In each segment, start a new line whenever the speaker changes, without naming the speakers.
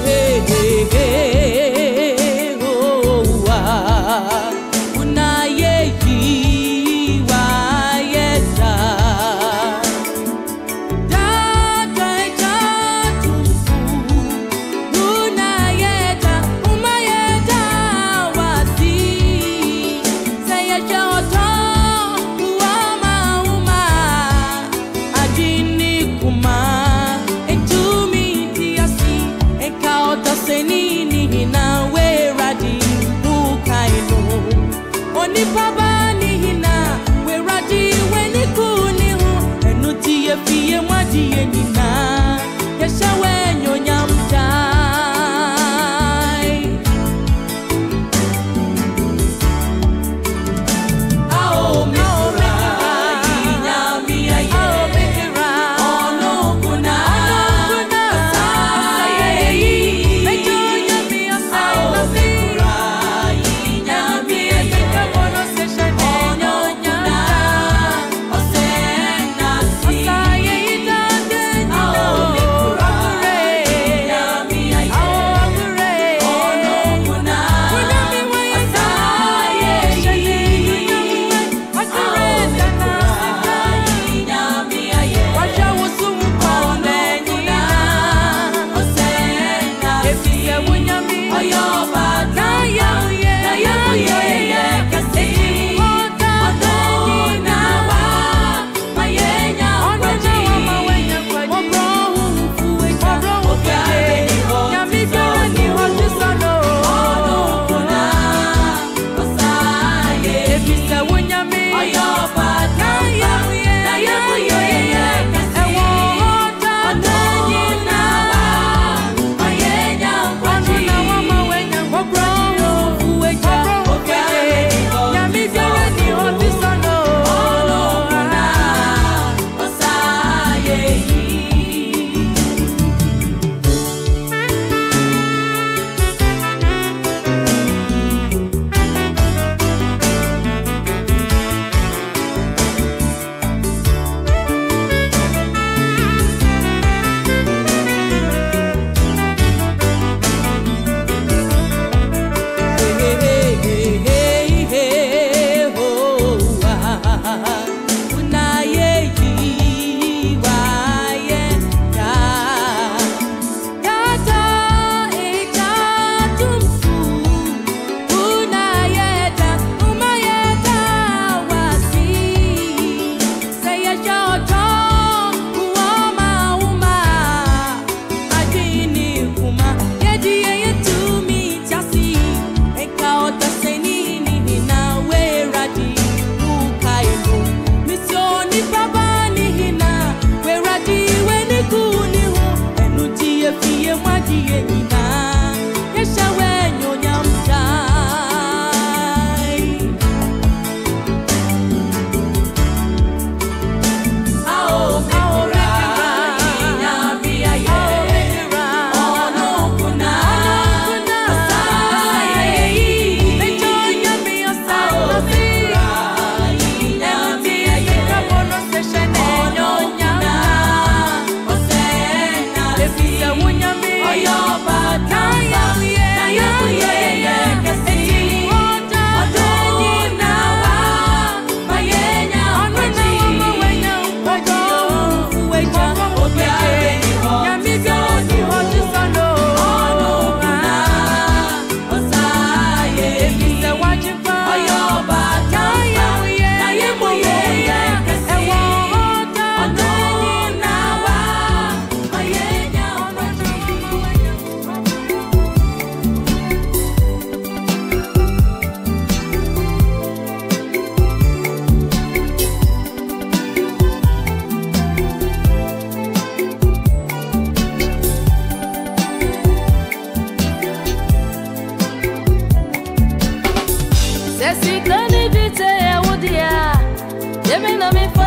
hey.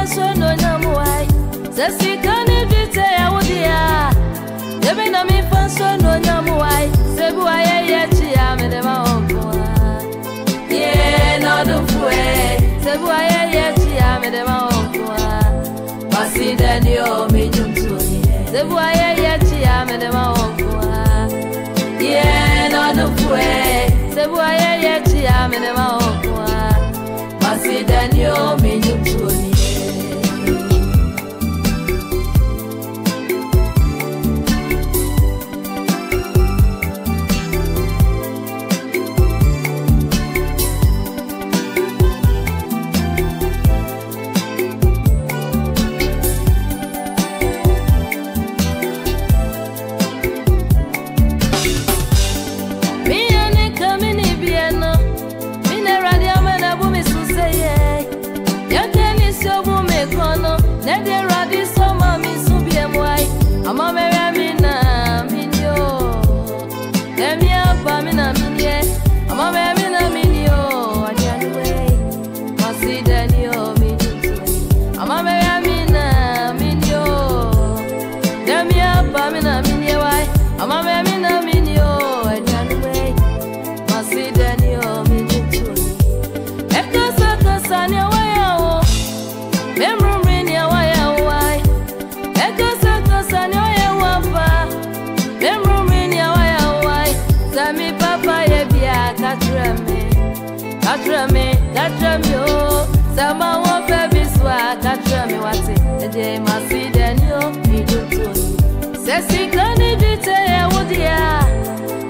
so no no. Sesi ya na mi fa so no no. Sebu aye ye chi ya me de ma do fue. Sebu aye ye chi ya me de ma. Pasi de ni o mi. Sebu aye ye chi ya me de ma do fue.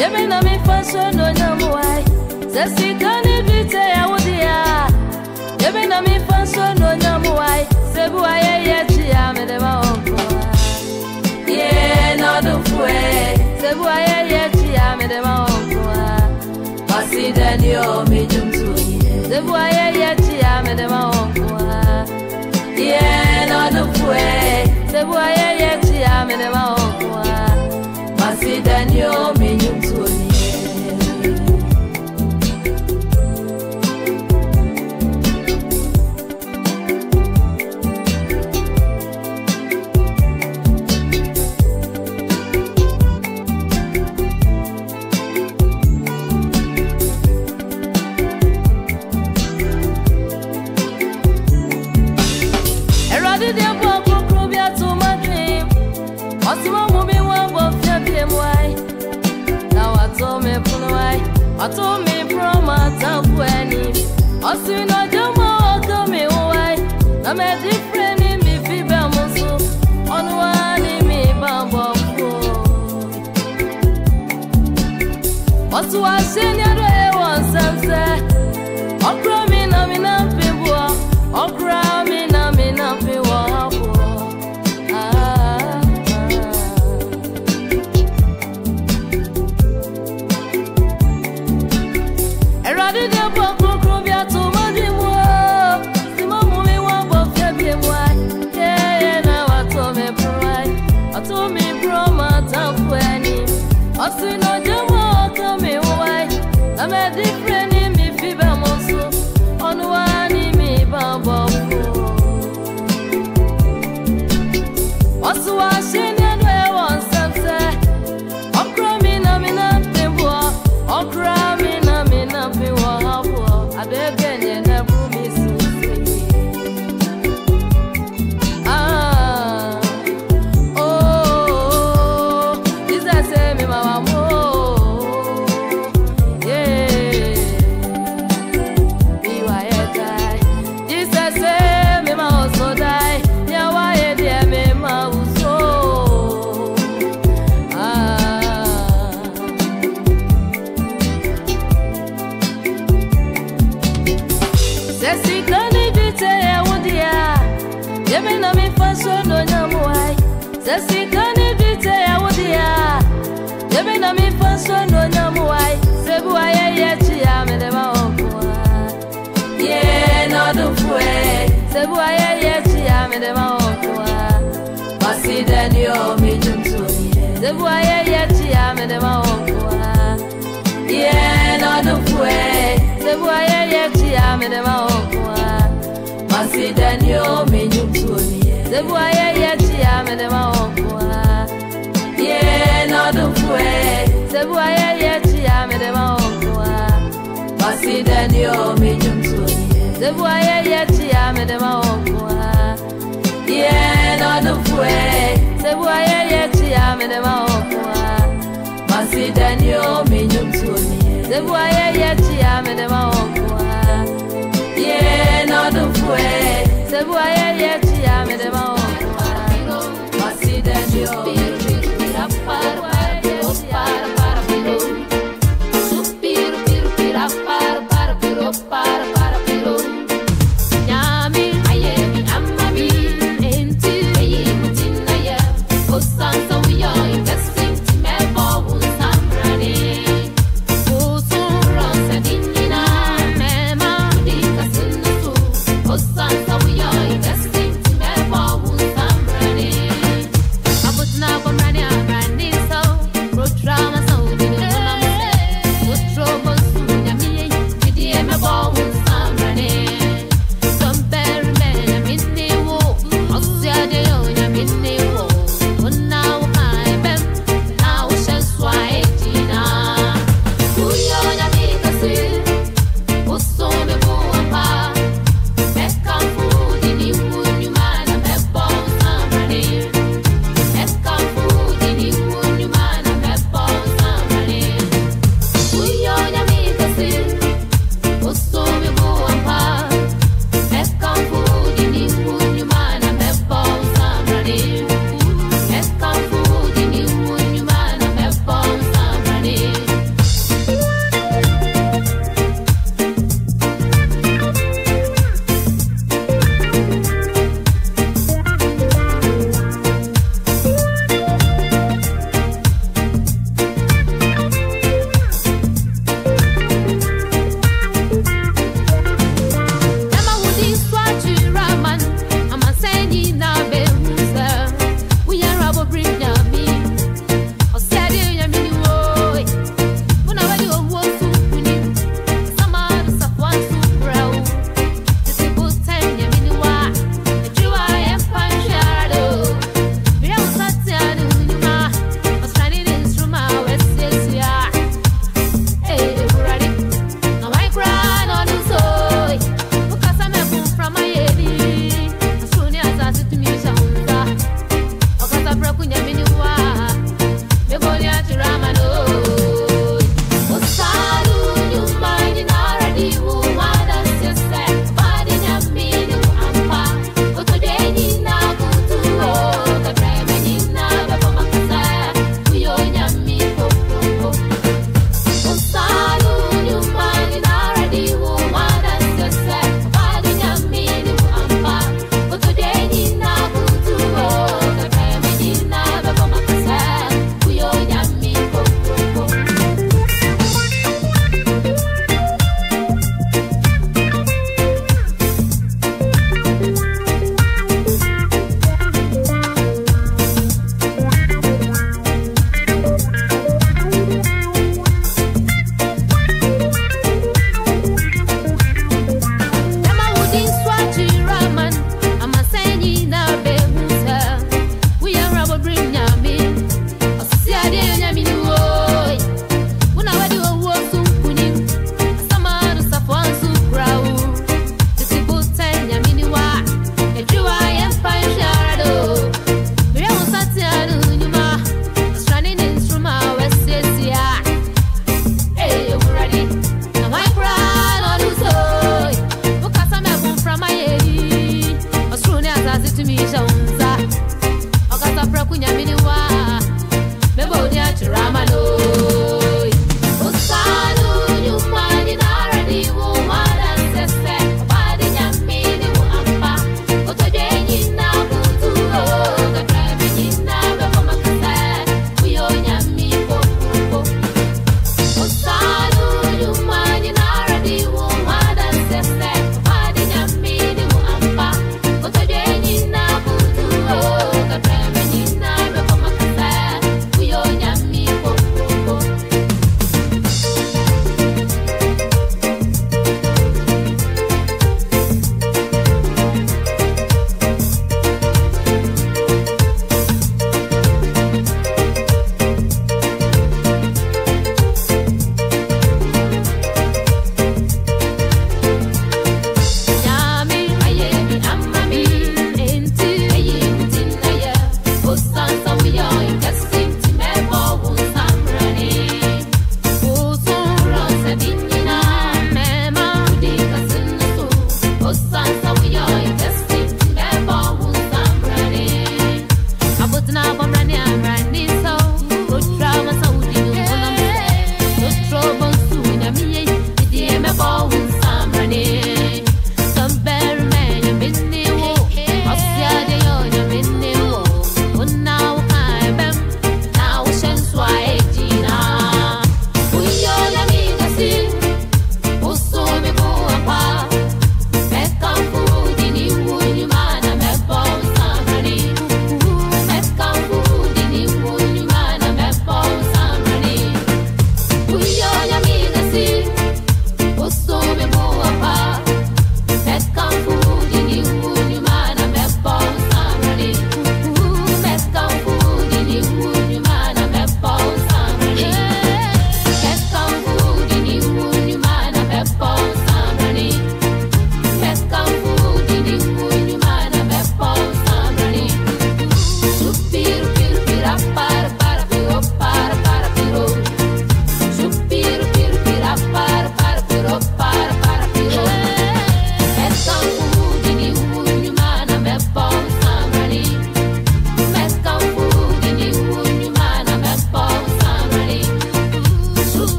Yemi na mi fashion no nyamuai. Sesi kani dite ya wudia. Yemi na mi fashion no nyamuai. Sebu aye ye chi amede ma onko. Ye no do fue. Sebu aye ye chi amede ma onko. Masi denyo, idutoni. Sebu aye ye chi amede ma onko. Ye no do fue. Sebu aye ye chi amede ma onko. Masi denyo, idutoni. Eradi Auto Yemi na mi faso no nyamuai. Sesi kani dite ya wudia. Yemi na mi faso no nyamuai. Sebu aye ye chi ya me de ma okwa. Ye no do fue. Sebu aye ye chi ya me de ma okwa. Masi denyo mi jumtuni. Sebu aye ye chi ya me de ma okwa. Ye no do fue. Sebu aye ye chi ya me de ma okwa. Masi denyo mi jumtuni. Sebu aye ye chi ya me de ma okwa. Ye no do fue. Sebu aye ye chi ya me de ma okwa. Masi denyo mi jumtuni. Sebu aye ye chi ya me de ma okwa. Ye no do fue. Sebu aye ye chi ya me de ma okwa. Masi denyo mi jumtuni. Sebu aye ye chi ya Ye no do fue. Sebu aye ye chi ya me de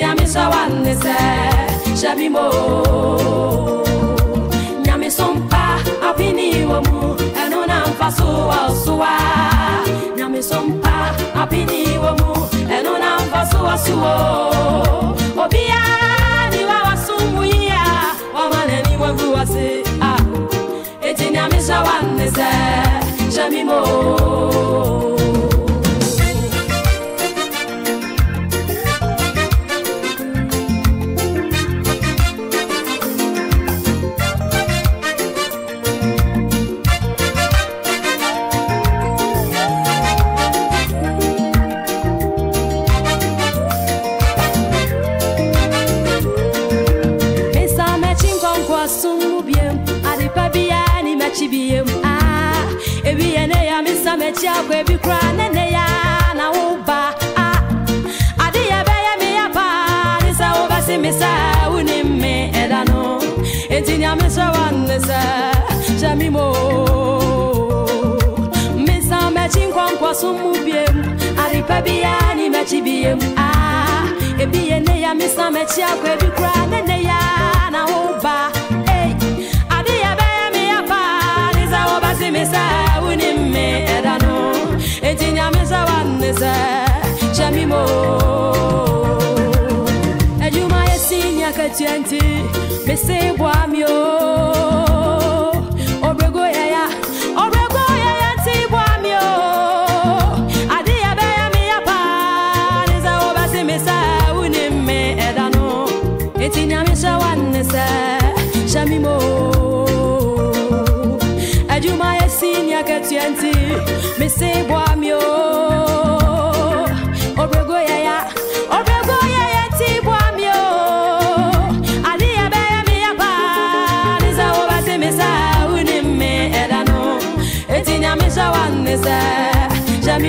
nyamisa wanese shabimo nyamisompa apini womu enona mfaso wasuwa nyamisompa apini womu enona mfaso wasuwo obia ni wawasumuia wamaleni waguwase a. eti nyamisa wanese shabimo n'ekyi akɔ ebi kura ne ne ya na wo ba a ah, ade yɛ bɛyɛ mi ya paa ne sɛ wo bɛ si mi sɛ wo ni mi ɛda no eti nyame sɛ wa ne sɛ ni mɛkyi bi yɛ mu ne ya mi san mɛkyi akɔ ebi kura ya. cheza chamimo ejuma yesinya katianti mesebwamyo obrego yaya obrego yaya tibwamyo adiya beya miyapa neza obasimisa unime edano. Etinyamisa wannese chamimo ejuma yesinya katianti mesebwa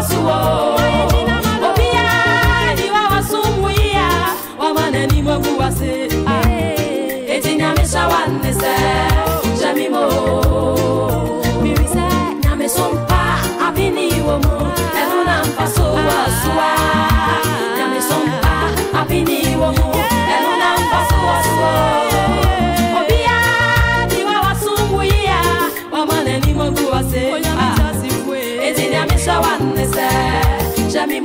wasuo. Obia niwa wasungu ya wamane ni mogu wase ah. eti nyamisha wanese jamimo mibise nyamisumpa apini womo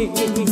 Yeah.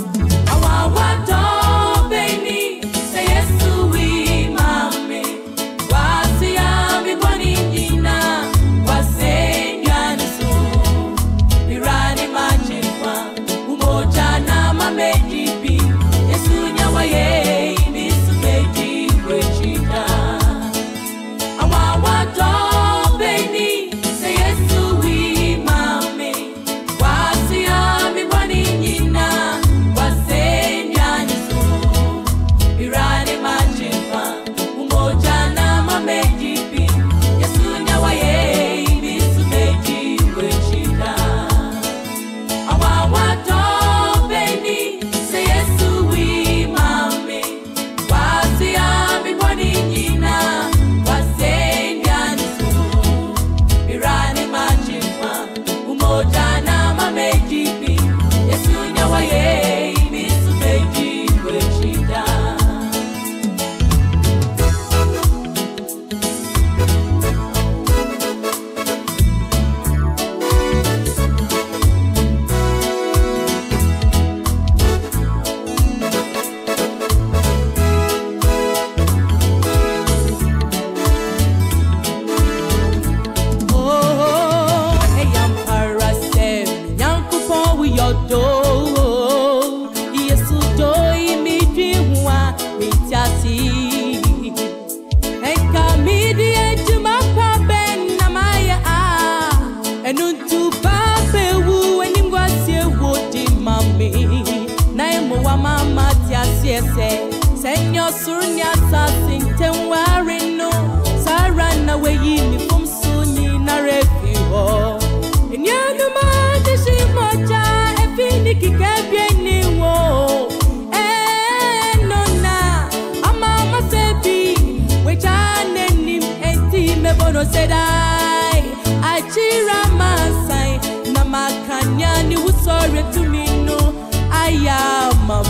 ama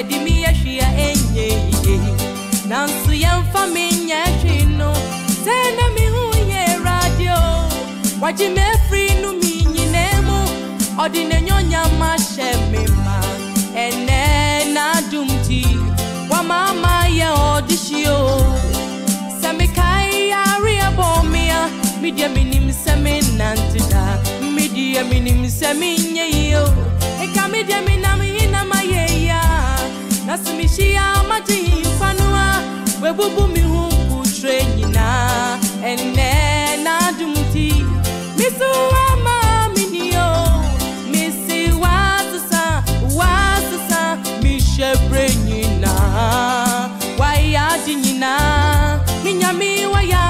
yɛde mi
ahwia enye, yie nanso yɛmfa me nyɛ hwe no sɛ na mehu yɛ awurade o wagye me afiri no me nyinaa mu ɔde n'anyɔnyam ahyɛ me ma ɛnɛ n'adom nti wamaama yɛ ɔde hye o sɛ mekae yare abɔ me a medeɛ menim sɛ menante da medeɛ menim sɛ menyɛ yie nasimishia maji mfanua webubu mihu kutre nyinaa ɛnɛ n'adum ti misuwa maami ni o misi wa sisan wa sisan mi sɛbire nyinaa
waya di waya.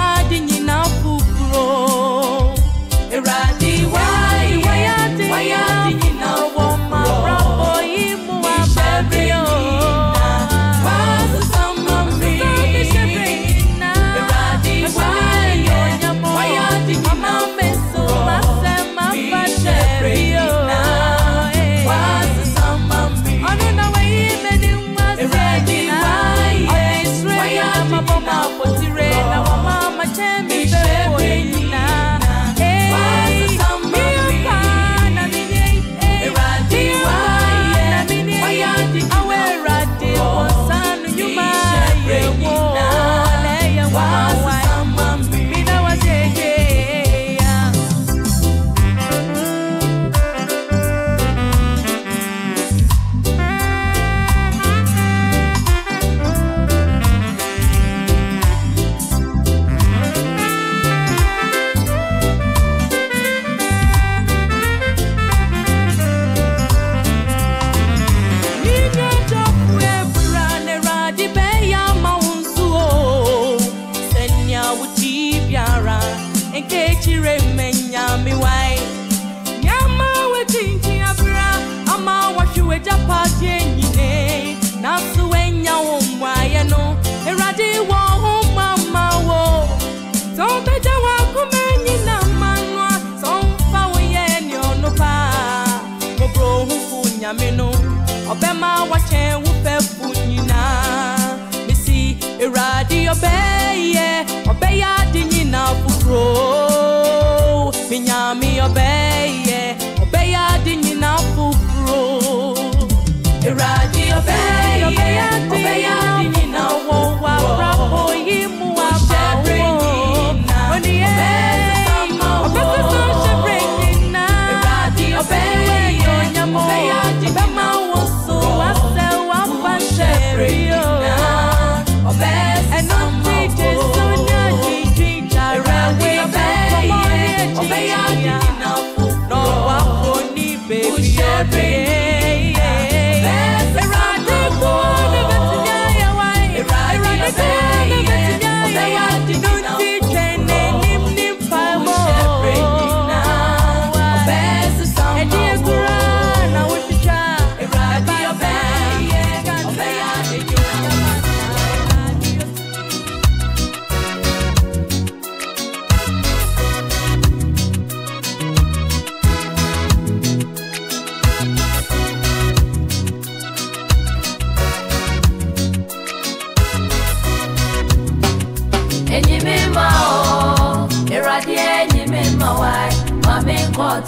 minha, minha bem.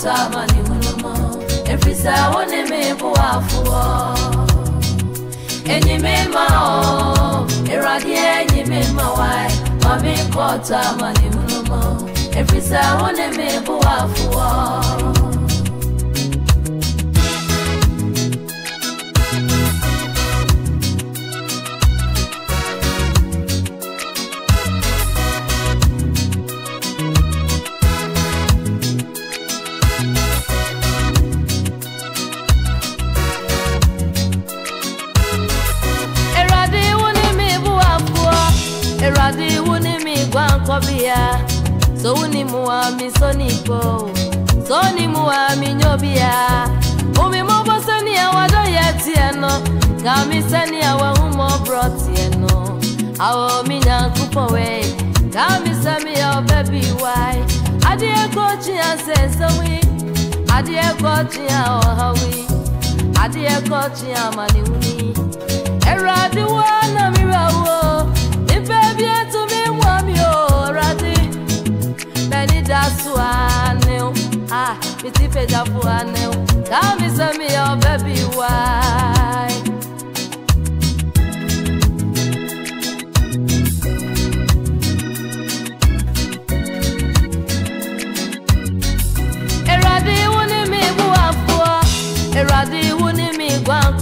tamani hulumo efisa wonemebu afuo enyimema o eradi ma wai mami kọ tamani hulumo efisa wonemebu afuo.
Adeɛ kɔɔkyea ɔhaw yi adeɛ kɔɔkyea amanehunu yi awurade wo na mmerɛ wo nipa bi atumi mmoa me o awurade m'ani da so anew a meti pagyafo anew kaa me sɛ meyɛ ɔbɛ bi wae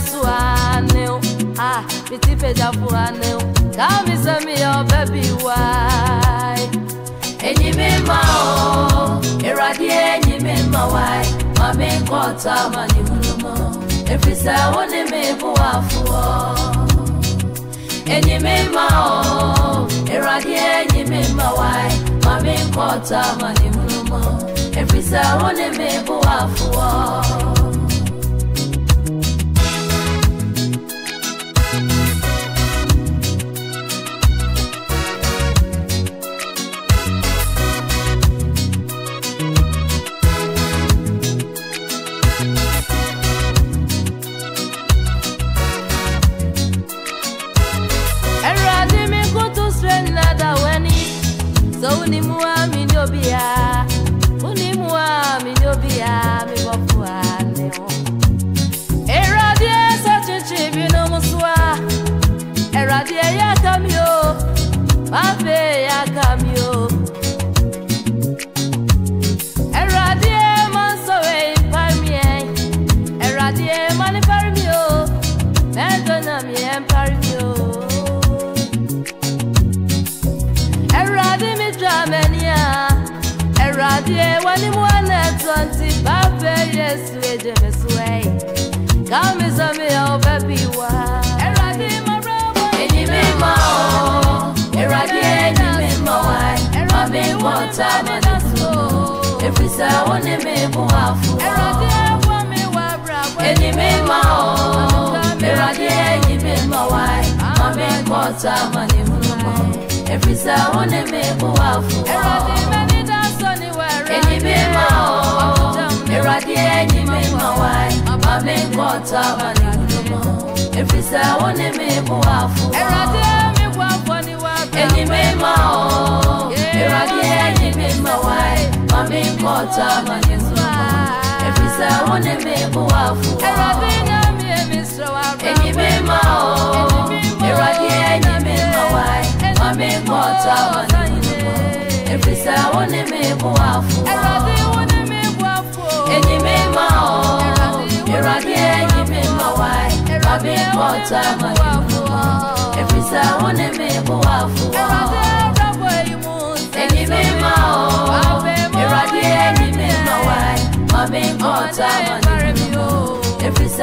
Meni da Ah, mi ti peja fu aneu Ka mi se mi o baby why Enyi mi ma o Eradi enyi mi ma why Mami kota mani hulumo Efisa woni mi bu afu o enyi mi ma o eradi enyi mi ma wai ma mi nkọta ma ni hunu mọ efisẹ wo ni mi bu afuọ. Eradi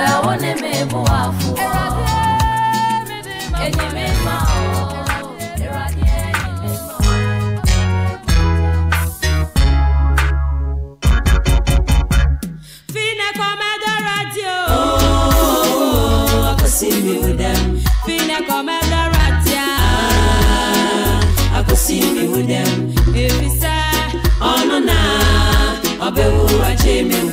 Me me ma.
Oh, I could see me with them.
Fine Comedy Radio.
I could see me with them.
Efisa.
Oh no na, ajé mi nkwa.
Fine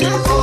Gracias.